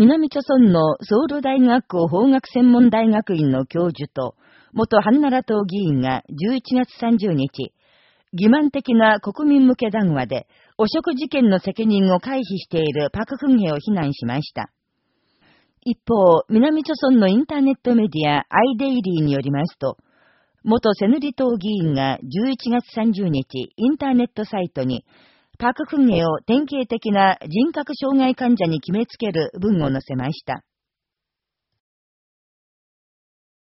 南朝村のソウル大学法学専門大学院の教授と、元ハンナラ党議員が11月30日、欺瞞的な国民向け談話で、汚職事件の責任を回避しているパククンヘを非難しました。一方、南朝村のインターネットメディアアイデイリーによりますと、元セヌリ党議員が11月30日、インターネットサイトに、パククンゲを典型的な人格障害患者に決めつける文を載せました。